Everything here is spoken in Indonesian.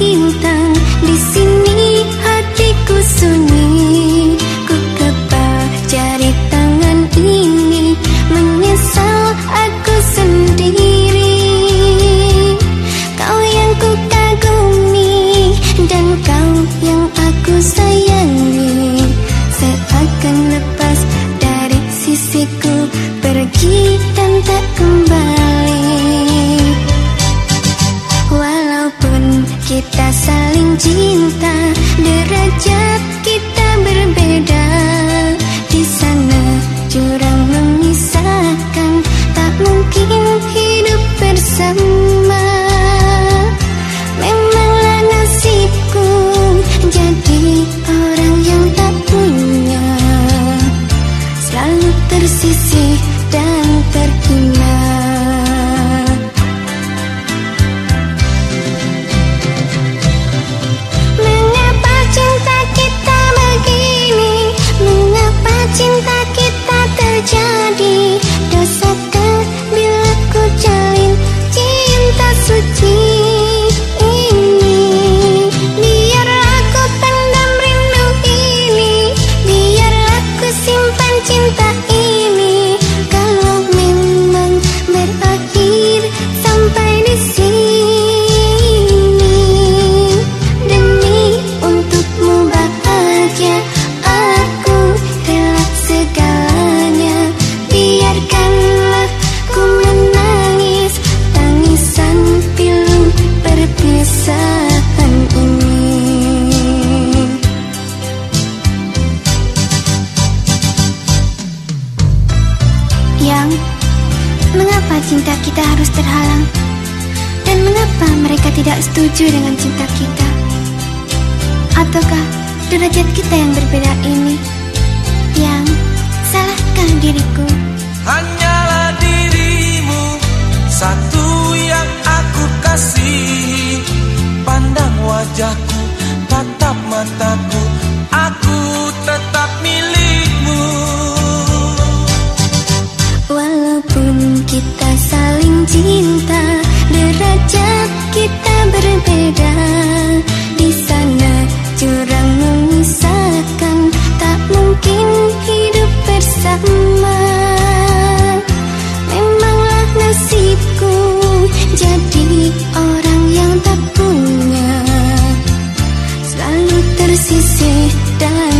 一幕 Mengapa cinta kita harus terhalang? Dan mengapa mereka tidak setuju dengan cinta kita? Ataukah derajat kita yang berbeda ini? Yang salahkan diriku? Hanyalah dirimu satu yang aku kasih Pandang wajahku, tatap mataku kita saling cinta. Derajat kita berbeda. Di sana curang memisahkan. Tak mungkin hidup bersama. Memanglah nasibku Jadi orang yang tak punya. Selalu tersisih dan